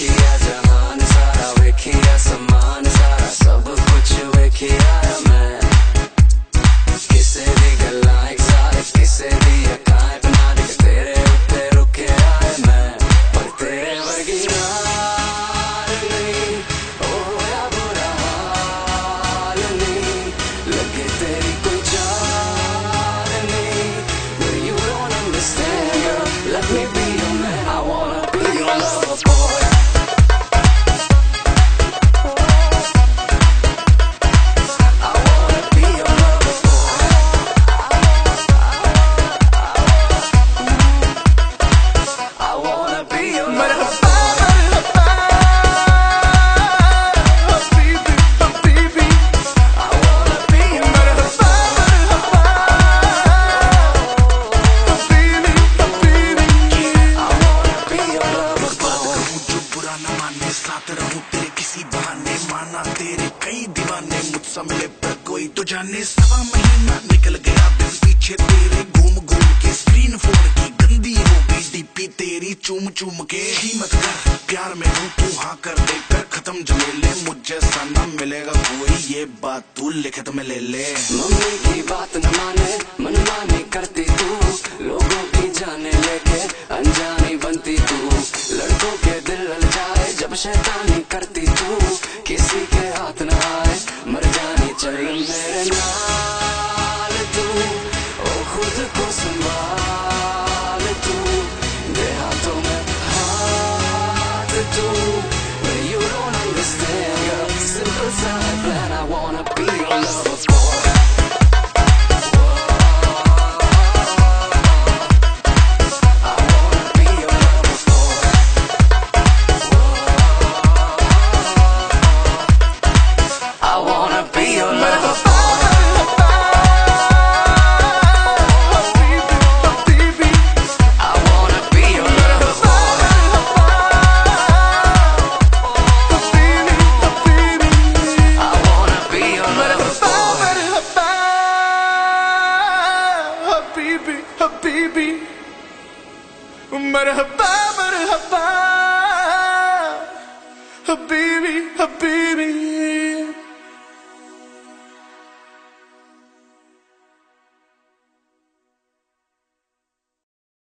Wiki as a man, Sarah Wiki as सा मिले पर कोई तो जाने। सवा महीना निकल गया दिन पीछे तेरे घूम घूम के। स्क्रीन फ़ोन की गंदी हो गई डीपी तेरी चूम चूम के। कीमत कर, प्यार में हूँ, तू हाँ कर दे, कर खत्म जमेले मुझे ना मिलेगा कोई ये बात तू लिखित में ले ले। मम्मी की बात न माने, मन मानी। शैतानी करती तू। किसी के हाथ ना आए मर जानी चाहिए मेरे नाल भी। मरहबा मरहबा। हबीबी हबी